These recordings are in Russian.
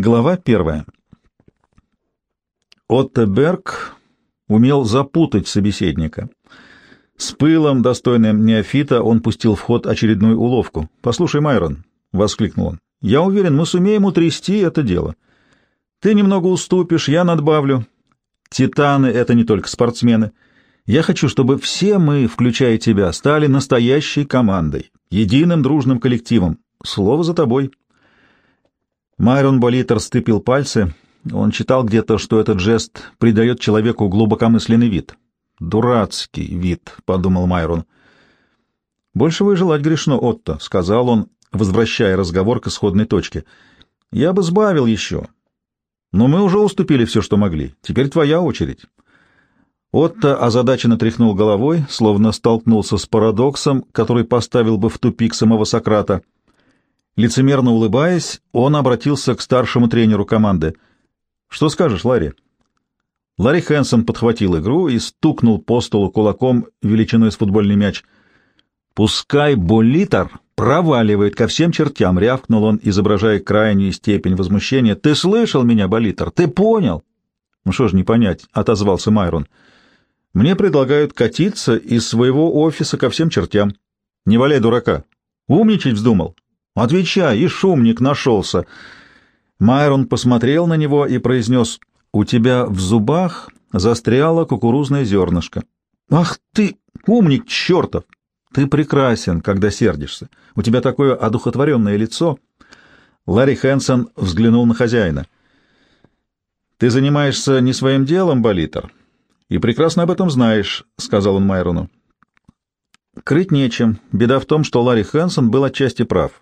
Глава первая. Отто Берг умел запутать собеседника. С пылом, достойным неофита, он пустил в ход очередную уловку. «Послушай, Майрон», — воскликнул он, — «я уверен, мы сумеем утрясти это дело. Ты немного уступишь, я надбавлю. Титаны — это не только спортсмены. Я хочу, чтобы все мы, включая тебя, стали настоящей командой, единым дружным коллективом. Слово за тобой». Майрон Болитер стыпил пальцы. Он читал где-то, что этот жест придает человеку глубокомысленный вид. «Дурацкий вид», — подумал Майрон. «Больше желать грешно, Отто», — сказал он, возвращая разговор к исходной точке. «Я бы сбавил еще. Но мы уже уступили все, что могли. Теперь твоя очередь». Отто озадаченно тряхнул головой, словно столкнулся с парадоксом, который поставил бы в тупик самого Сократа — Лицемерно улыбаясь, он обратился к старшему тренеру команды. «Что скажешь, Ларри?» Ларри Хэнсон подхватил игру и стукнул по столу кулаком величиной с футбольный мяч. «Пускай Болитер проваливает ко всем чертям!» — рявкнул он, изображая крайнюю степень возмущения. «Ты слышал меня, Болитер? Ты понял?» «Ну что ж не понять», — отозвался Майрон. «Мне предлагают катиться из своего офиса ко всем чертям. Не валяй дурака. Умничать вздумал. Отвечай, и шумник нашелся. Майрон посмотрел на него и произнес, «У тебя в зубах застряло кукурузное зернышко». «Ах ты, умник чертов! Ты прекрасен, когда сердишься. У тебя такое одухотворенное лицо». Ларри Хэнсон взглянул на хозяина. «Ты занимаешься не своим делом, Болитер, и прекрасно об этом знаешь», — сказал он Майрону. Крыть нечем. Беда в том, что Ларри Хэнсон был отчасти прав.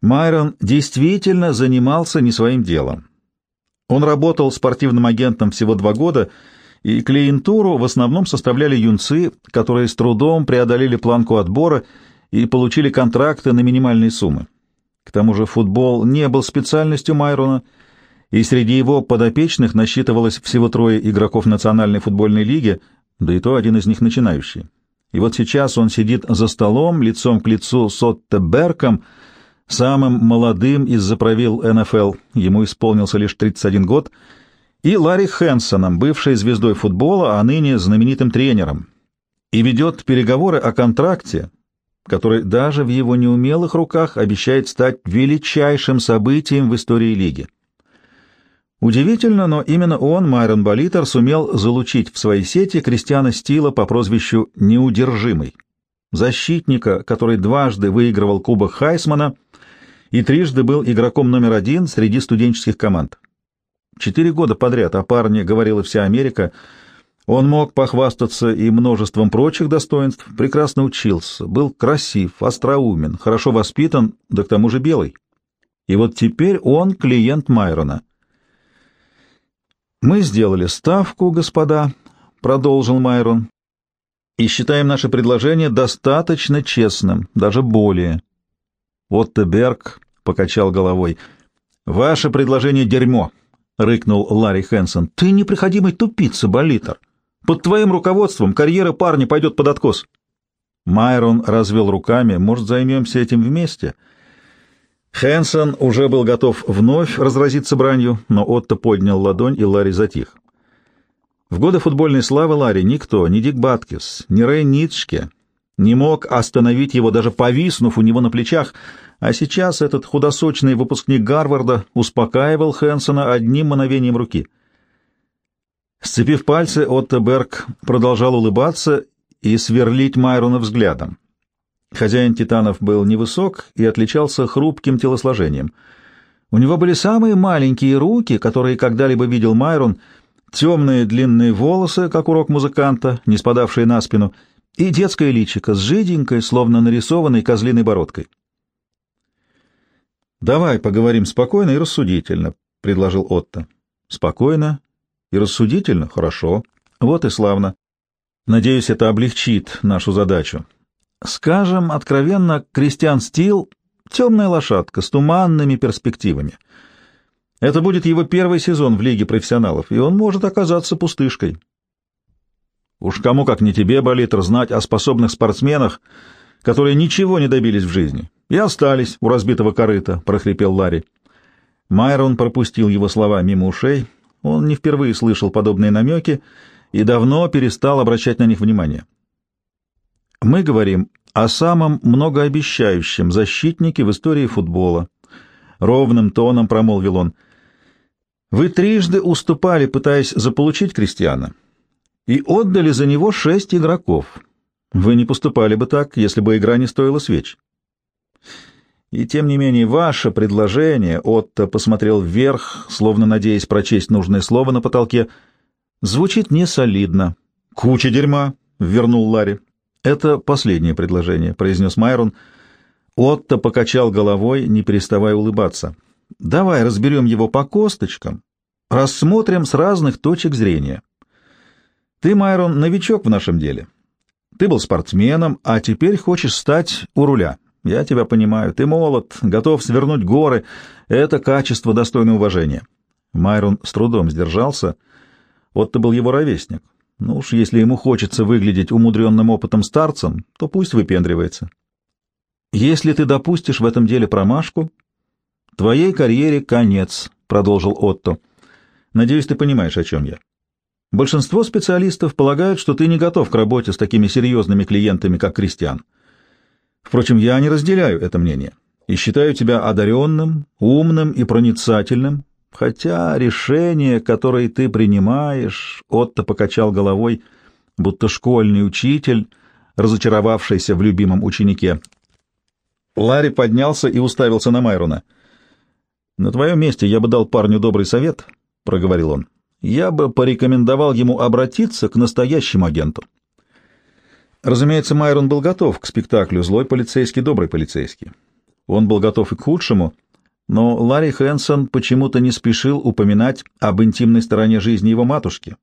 Майрон действительно занимался не своим делом. Он работал спортивным агентом всего два года, и клиентуру в основном составляли юнцы, которые с трудом преодолели планку отбора и получили контракты на минимальные суммы. К тому же футбол не был специальностью Майрона, и среди его подопечных насчитывалось всего трое игроков Национальной футбольной лиги, да и то один из них начинающий. И вот сейчас он сидит за столом, лицом к лицу с Отто Берком, самым молодым из-за правил НФЛ, ему исполнился лишь 31 год, и Ларри Хэнсоном, бывшей звездой футбола, а ныне знаменитым тренером, и ведет переговоры о контракте, который даже в его неумелых руках обещает стать величайшим событием в истории лиги. Удивительно, но именно он, Майрон Болитер, сумел залучить в свои сети Кристиана Стила по прозвищу «Неудержимый», защитника, который дважды выигрывал Кубок Хайсмана — и трижды был игроком номер один среди студенческих команд. Четыре года подряд о парне говорила вся Америка. Он мог похвастаться и множеством прочих достоинств, прекрасно учился, был красив, остроумен, хорошо воспитан, да к тому же белый. И вот теперь он клиент Майрона. «Мы сделали ставку, господа», — продолжил Майрон, — «и считаем наше предложение достаточно честным, даже более». Отто Берг покачал головой. «Ваше предложение — дерьмо!» — рыкнул Ларри Хэнсон. «Ты неприходимый тупица, Болитер. Под твоим руководством карьера парня пойдет под откос». Майрон развел руками. «Может, займемся этим вместе?» Хэнсон уже был готов вновь разразиться бранью, но Отто поднял ладонь, и Ларри затих. В годы футбольной славы Ларри никто, ни Дик Баткис, ни Рэй Ницшке не мог остановить его, даже повиснув у него на плечах, а сейчас этот худосочный выпускник Гарварда успокаивал Хэнсона одним мановением руки. Сцепив пальцы, Отто Берг продолжал улыбаться и сверлить Майрона взглядом. Хозяин «Титанов» был невысок и отличался хрупким телосложением. У него были самые маленькие руки, которые когда-либо видел Майрон, темные длинные волосы, как урок музыканта, не спадавшие на спину — и детское личико с жиденькой, словно нарисованной козлиной бородкой. «Давай поговорим спокойно и рассудительно», — предложил Отто. «Спокойно и рассудительно? Хорошо. Вот и славно. Надеюсь, это облегчит нашу задачу. Скажем откровенно, Кристиан Стил — темная лошадка с туманными перспективами. Это будет его первый сезон в Лиге профессионалов, и он может оказаться пустышкой. Уж кому, как не тебе, болит знать о способных спортсменах, которые ничего не добились в жизни и остались у разбитого корыта, — прохрипел Ларри. Майрон пропустил его слова мимо ушей. Он не впервые слышал подобные намеки и давно перестал обращать на них внимание. Мы говорим о самом многообещающем защитнике в истории футбола. Ровным тоном промолвил он. Вы трижды уступали, пытаясь заполучить Кристиана, и отдали за него шесть игроков. Вы не поступали бы так, если бы игра не стоила свеч. И тем не менее ваше предложение, Отто посмотрел вверх, словно надеясь прочесть нужное слово на потолке, звучит несолидно. Куча дерьма, вернул Ларри. Это последнее предложение, произнес Майрон. Отто покачал головой, не переставая улыбаться. Давай разберем его по косточкам, рассмотрим с разных точек зрения. Ты, Майрон, новичок в нашем деле. Ты был спортсменом, а теперь хочешь стать у руля. Я тебя понимаю. Ты молод, готов свернуть горы. Это качество достойное уважения. Майрон с трудом сдержался. Вот ты был его ровесник. Ну уж если ему хочется выглядеть умудренным опытом старцем, то пусть выпендривается. Если ты допустишь в этом деле промашку, твоей карьере конец, — продолжил Отто. Надеюсь, ты понимаешь, о чем я. Большинство специалистов полагают, что ты не готов к работе с такими серьезными клиентами, как Кристиан. Впрочем, я не разделяю это мнение и считаю тебя одаренным, умным и проницательным, хотя решение, которое ты принимаешь, Отто покачал головой, будто школьный учитель, разочаровавшийся в любимом ученике. Ларри поднялся и уставился на Майрона. «На твоем месте я бы дал парню добрый совет», — проговорил он. «Я бы порекомендовал ему обратиться к настоящему агенту. Разумеется, Майрон был готов к спектаклю «Злой полицейский, добрый полицейский». Он был готов и к худшему, но Ларри Хэнсон почему-то не спешил упоминать об интимной стороне жизни его матушки.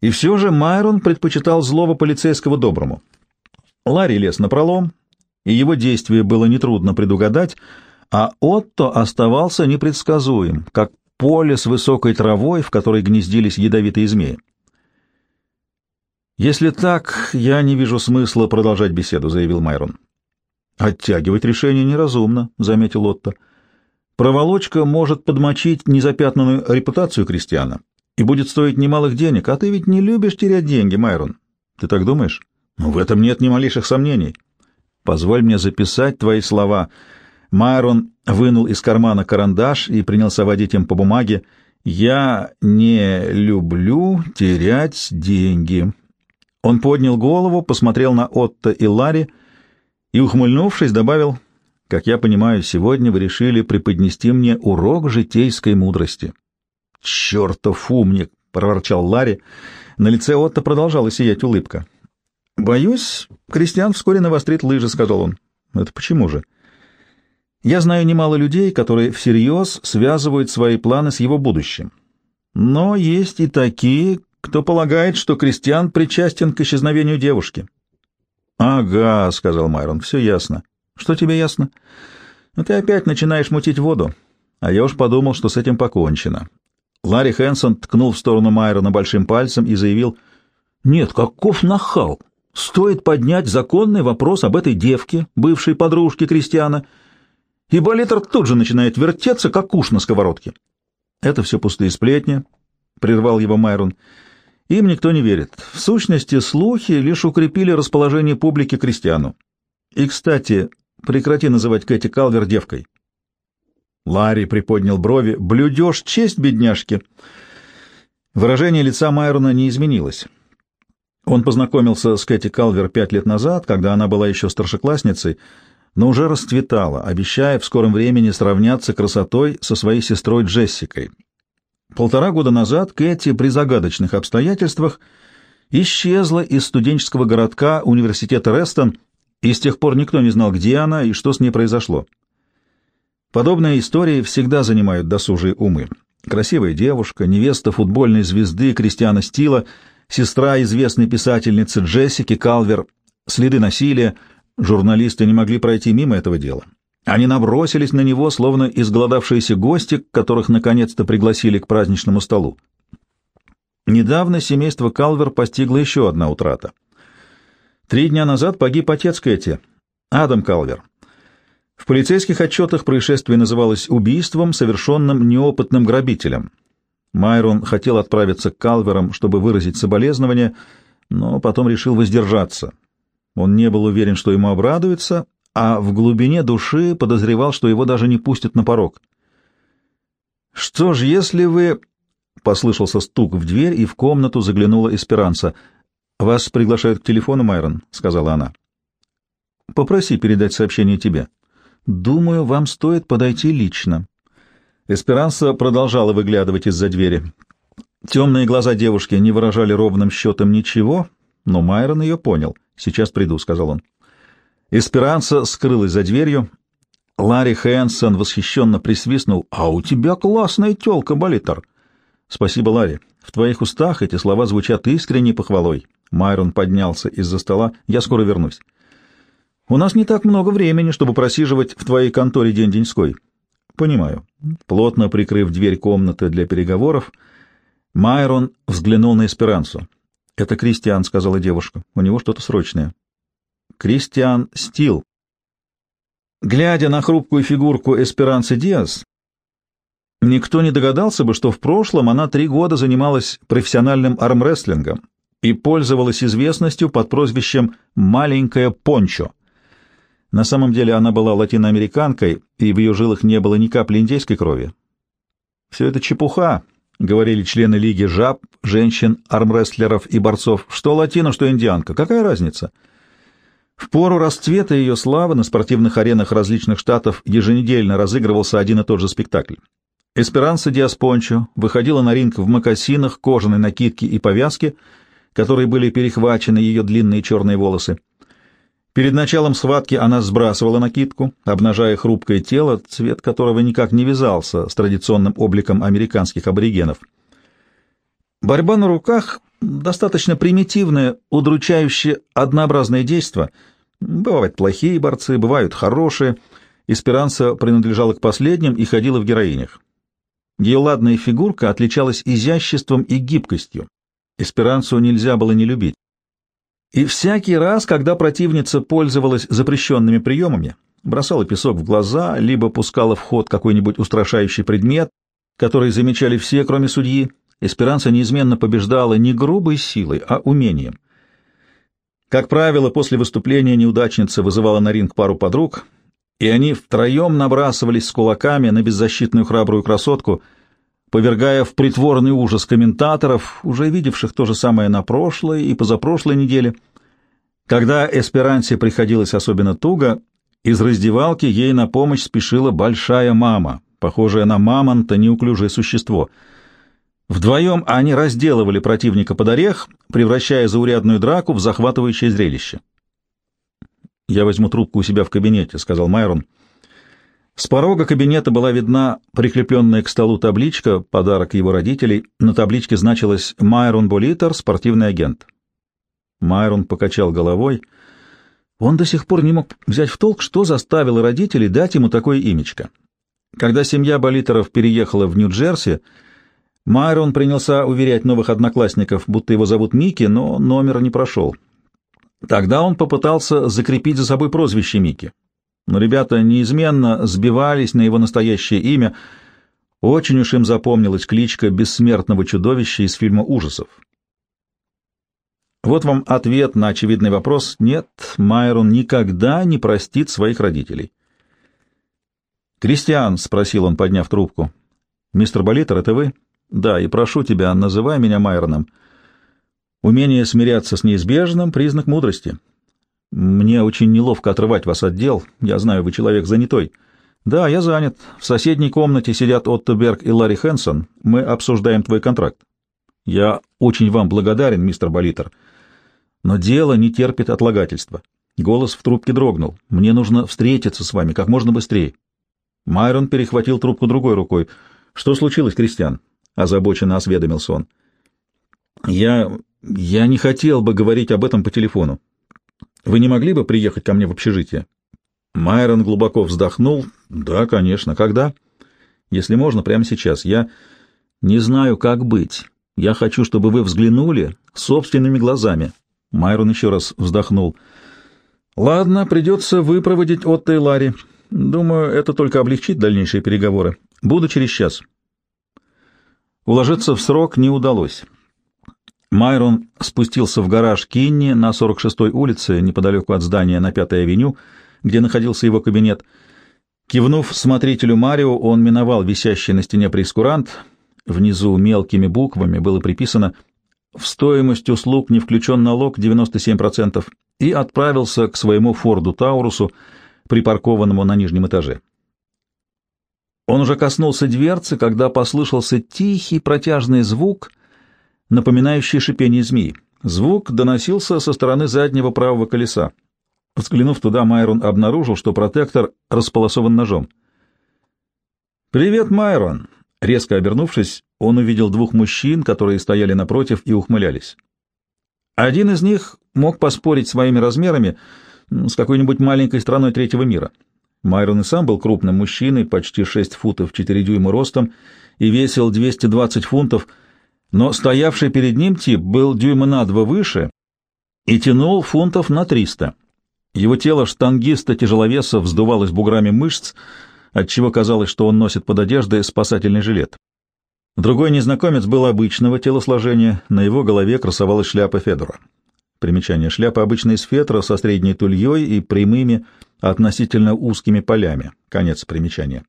И все же Майрон предпочитал злого полицейского доброму. Ларри лез на пролом, и его действие было нетрудно предугадать, а Отто оставался непредсказуем, как поле с высокой травой, в которой гнездились ядовитые змеи. «Если так, я не вижу смысла продолжать беседу», — заявил Майрон. «Оттягивать решение неразумно», — заметил Отто. «Проволочка может подмочить незапятнанную репутацию крестьяна и будет стоить немалых денег, а ты ведь не любишь терять деньги, Майрон. Ты так думаешь? Ну, в этом нет ни малейших сомнений. Позволь мне записать твои слова». Майрон вынул из кармана карандаш и принялся водить им по бумаге. «Я не люблю терять деньги». Он поднял голову, посмотрел на Отто и Ларри и, ухмыльнувшись, добавил, «Как я понимаю, сегодня вы решили преподнести мне урок житейской мудрости». «Чертов умник!» — проворчал Ларри. На лице Отто продолжала сиять улыбка. «Боюсь, крестьян вскоре навострит лыжи», — сказал он. «Это почему же?» «Я знаю немало людей, которые всерьез связывают свои планы с его будущим. Но есть и такие, кто полагает, что Кристиан причастен к исчезновению девушки. — Ага, — сказал Майрон, — все ясно. — Что тебе ясно? — Ну, ты опять начинаешь мутить воду. А я уж подумал, что с этим покончено. Ларри Хэнсон ткнул в сторону Майрона большим пальцем и заявил, — Нет, каков нахал! Стоит поднять законный вопрос об этой девке, бывшей подружке Кристиана, и Болитер тут же начинает вертеться, как уж на сковородке. — Это все пустые сплетни, — прервал его Майрон. — им никто не верит. В сущности, слухи лишь укрепили расположение публики крестьяну. И, кстати, прекрати называть Кэти Калвер девкой. Ларри приподнял брови. «Блюдешь честь, бедняжки!» Выражение лица Майрона не изменилось. Он познакомился с Кэти Калвер пять лет назад, когда она была еще старшеклассницей, но уже расцветала, обещая в скором времени сравняться красотой со своей сестрой Джессикой, Полтора года назад Кэти при загадочных обстоятельствах исчезла из студенческого городка университета Рестон, и с тех пор никто не знал, где она и что с ней произошло. Подобные истории всегда занимают досужие умы. Красивая девушка, невеста футбольной звезды Кристиана Стила, сестра известной писательницы Джессики Калвер, следы насилия. Журналисты не могли пройти мимо этого дела. Они набросились на него, словно изголодавшиеся гости, которых наконец-то пригласили к праздничному столу. Недавно семейство Калвер постигла еще одна утрата. Три дня назад погиб отец Кэти, Адам Калвер. В полицейских отчетах происшествие называлось убийством, совершенным неопытным грабителем. Майрон хотел отправиться к Калверам, чтобы выразить соболезнования, но потом решил воздержаться. Он не был уверен, что ему обрадуется, а в глубине души подозревал, что его даже не пустят на порог. «Что ж, если вы...» — послышался стук в дверь, и в комнату заглянула Эсперанса. «Вас приглашают к телефону, Майрон», — сказала она. «Попроси передать сообщение тебе». «Думаю, вам стоит подойти лично». Эсперанса продолжала выглядывать из-за двери. Темные глаза девушки не выражали ровным счетом ничего, но Майрон ее понял. «Сейчас приду», — сказал он. Эсперанса скрылась за дверью. Ларри Хэнсон восхищенно присвистнул. «А у тебя классная тёлка, Болитер!» «Спасибо, Ларри. В твоих устах эти слова звучат искренней похвалой». Майрон поднялся из-за стола. «Я скоро вернусь». «У нас не так много времени, чтобы просиживать в твоей конторе день-деньской». «Понимаю». Плотно прикрыв дверь комнаты для переговоров, Майрон взглянул на Эсперансу. «Это Кристиан», — сказала девушка. «У него что-то срочное». Кристиан Стил. Глядя на хрупкую фигурку Эсперанцы Диас, никто не догадался бы, что в прошлом она три года занималась профессиональным армрестлингом и пользовалась известностью под прозвищем «маленькая Пончо». На самом деле она была латиноамериканкой, и в ее жилах не было ни капли индейской крови. «Все это чепуха», — говорили члены Лиги жаб, женщин, армрестлеров и борцов. «Что латино, что индианка. Какая разница?» В пору расцвета ее славы на спортивных аренах различных штатов еженедельно разыгрывался один и тот же спектакль. Эсперанса Диаспончо выходила на ринг в мокасинах, кожаной накидке и повязке, которые были перехвачены ее длинные черные волосы. Перед началом схватки она сбрасывала накидку, обнажая хрупкое тело, цвет которого никак не вязался с традиционным обликом американских аборигенов. Борьба на руках достаточно примитивное, удручающее, однообразное действо. Бывают плохие борцы, бывают хорошие. Эсперанса принадлежала к последним и ходила в героинях. Ее ладная фигурка отличалась изяществом и гибкостью. Эсперансу нельзя было не любить. И всякий раз, когда противница пользовалась запрещенными приемами, бросала песок в глаза, либо пускала в ход какой-нибудь устрашающий предмет, который замечали все, кроме судьи, Эсперанца неизменно побеждала не грубой силой, а умением. Как правило, после выступления неудачница вызывала на ринг пару подруг, и они втроем набрасывались с кулаками на беззащитную храбрую красотку, повергая в притворный ужас комментаторов, уже видевших то же самое на прошлой и позапрошлой неделе. Когда Эсперансе приходилось особенно туго, из раздевалки ей на помощь спешила большая мама, похожая на мамонта неуклюжее существо — Вдвоем они разделывали противника под орех, превращая заурядную драку в захватывающее зрелище. «Я возьму трубку у себя в кабинете», — сказал Майрон. С порога кабинета была видна прикрепленная к столу табличка, подарок его родителей. На табличке значилось «Майрон Болитер, спортивный агент». Майрон покачал головой. Он до сих пор не мог взять в толк, что заставило родителей дать ему такое имечко. Когда семья Болитеров переехала в Нью-Джерси, Майрон принялся уверять новых одноклассников, будто его зовут Микки, но номер не прошел. Тогда он попытался закрепить за собой прозвище Микки. Но ребята неизменно сбивались на его настоящее имя. Очень уж им запомнилась кличка бессмертного чудовища из фильма ужасов. Вот вам ответ на очевидный вопрос. Нет, Майрон никогда не простит своих родителей. «Кристиан», — спросил он, подняв трубку. «Мистер Болитер, это вы?» Да, и прошу тебя, называй меня Майроном. Умение смиряться с неизбежным — признак мудрости. Мне очень неловко отрывать вас от дел. Я знаю, вы человек занятой. Да, я занят. В соседней комнате сидят Отто Берг и Ларри Хэнсон. Мы обсуждаем твой контракт. Я очень вам благодарен, мистер Болитер. Но дело не терпит отлагательства. Голос в трубке дрогнул. Мне нужно встретиться с вами как можно быстрее. Майрон перехватил трубку другой рукой. Что случилось, Кристиан? — озабоченно осведомился он. «Я... я не хотел бы говорить об этом по телефону. Вы не могли бы приехать ко мне в общежитие?» Майрон глубоко вздохнул. «Да, конечно. Когда?» «Если можно, прямо сейчас. Я не знаю, как быть. Я хочу, чтобы вы взглянули собственными глазами». Майрон еще раз вздохнул. «Ладно, придется выпроводить Отто и. Думаю, это только облегчит дальнейшие переговоры. Буду через час. Уложиться в срок не удалось. Майрон спустился в гараж Кинни на 46-й улице, неподалеку от здания на 5-й авеню, где находился его кабинет. Кивнув смотрителю Марио, он миновал висящий на стене прескурант. Внизу мелкими буквами было приписано «В стоимость услуг не включен налог 97%» и отправился к своему Форду Таурусу, припаркованному на нижнем этаже. Он уже коснулся дверцы, когда послышался тихий протяжный звук, напоминающий шипение змеи. Звук доносился со стороны заднего правого колеса. Взглянув туда, Майрон обнаружил, что протектор располосован ножом. «Привет, Майрон!» Резко обернувшись, он увидел двух мужчин, которые стояли напротив и ухмылялись. Один из них мог поспорить своими размерами с какой-нибудь маленькой страной третьего мира. Майрон и сам был крупным мужчиной, почти 6 футов 4 дюйма ростом и весил 220 фунтов, но стоявший перед ним тип был дюйма на два выше и тянул фунтов на 300. Его тело штангиста-тяжеловеса вздувалось буграми мышц, отчего казалось, что он носит под одеждой спасательный жилет. Другой незнакомец был обычного телосложения, на его голове красовалась шляпа Федора. Примечание. Шляпа обычно из фетра со средней тульей и прямыми, относительно узкими полями. Конец примечания.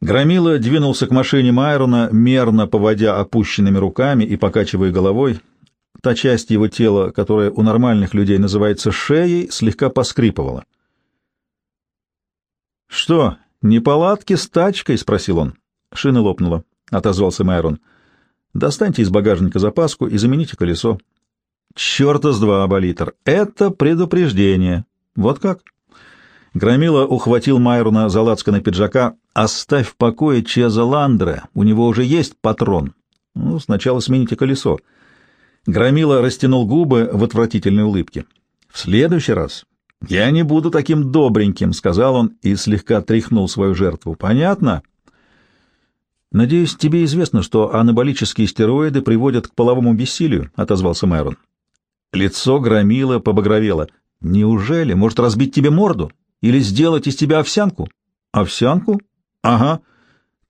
Громила двинулся к машине Майрона, мерно поводя опущенными руками и покачивая головой. Та часть его тела, которая у нормальных людей называется шеей, слегка поскрипывала. «Что, неполадки с тачкой?» — спросил он. «Шина лопнула», — отозвался Майрон. «Достаньте из багажника запаску и замените колесо». «Черта с два, Аболитер! Это предупреждение!» «Вот как?» Громила ухватил Майрона за лацканы пиджака. «Оставь в покое Чеза Ландре, у него уже есть патрон. Ну, сначала смените колесо». Громила растянул губы в отвратительной улыбке. «В следующий раз я не буду таким добреньким», — сказал он и слегка тряхнул свою жертву. «Понятно?» «Надеюсь, тебе известно, что анаболические стероиды приводят к половому бессилию», — отозвался Майрон. Лицо Громила побагровело. «Неужели? Может, разбить тебе морду? Или сделать из тебя овсянку?» «Овсянку? Ага.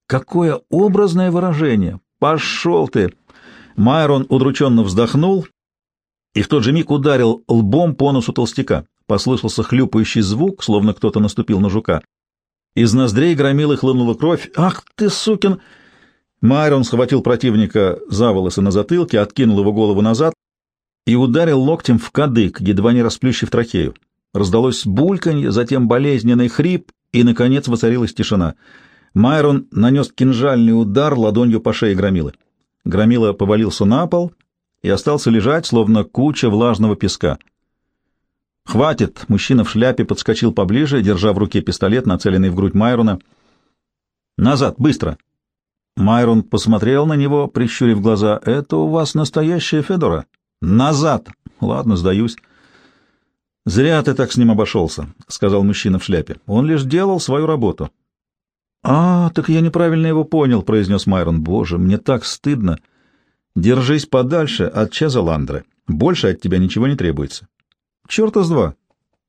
Какое образное выражение! Пошел ты!» Майрон удрученно вздохнул и в тот же миг ударил лбом по носу толстяка. Послышался хлюпающий звук, словно кто-то наступил на жука. Из ноздрей громилы хлынула кровь. «Ах ты, сукин!» Майрон схватил противника за волосы на затылке, откинул его голову назад и ударил локтем в кадык, едва не расплющив трахею. Раздалось бульканье, затем болезненный хрип, и, наконец, воцарилась тишина. Майрон нанес кинжальный удар ладонью по шее громилы. Громила повалился на пол и остался лежать, словно куча влажного песка. «Хватит!» — мужчина в шляпе подскочил поближе, держа в руке пистолет, нацеленный в грудь Майрона. «Назад! Быстро!» Майрон посмотрел на него, прищурив глаза. «Это у вас настоящая Федора?» «Назад!» «Ладно, сдаюсь». «Зря ты так с ним обошелся», — сказал мужчина в шляпе. «Он лишь делал свою работу. «А, так я неправильно его понял», — произнес Майрон. «Боже, мне так стыдно. Держись подальше от Чеза Ландры. Больше от тебя ничего не требуется». «Черта с два».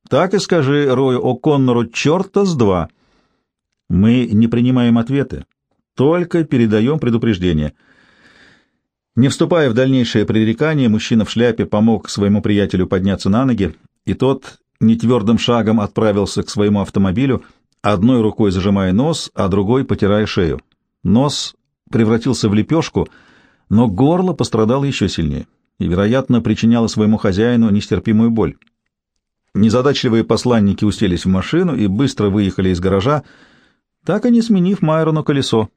«Так и скажи Рою О'Коннору, черта с два». «Мы не принимаем ответы, только передаем предупреждение». Не вступая в дальнейшее пререкание, мужчина в шляпе помог своему приятелю подняться на ноги, и тот нетвердым шагом отправился к своему автомобилю, одной рукой зажимая нос, а другой потирая шею. Нос превратился в лепешку, но горло пострадало еще сильнее и, вероятно, причиняло своему хозяину нестерпимую боль. Незадачливые посланники уселись в машину и быстро выехали из гаража, так и не сменив Майрону колесо.